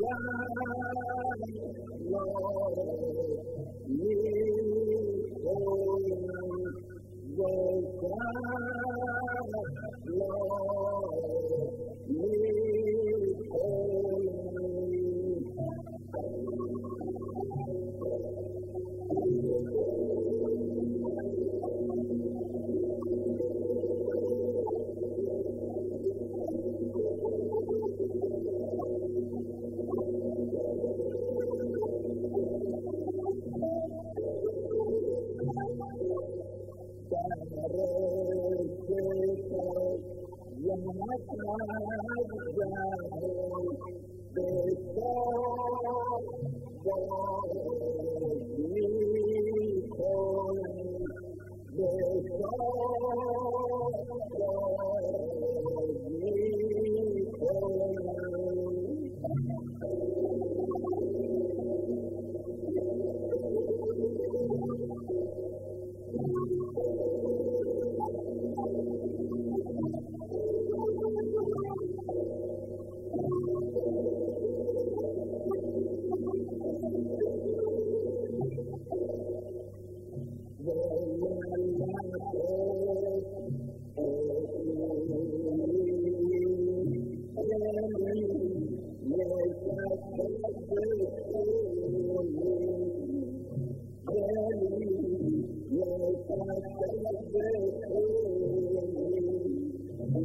Lord, you are the. Thank you.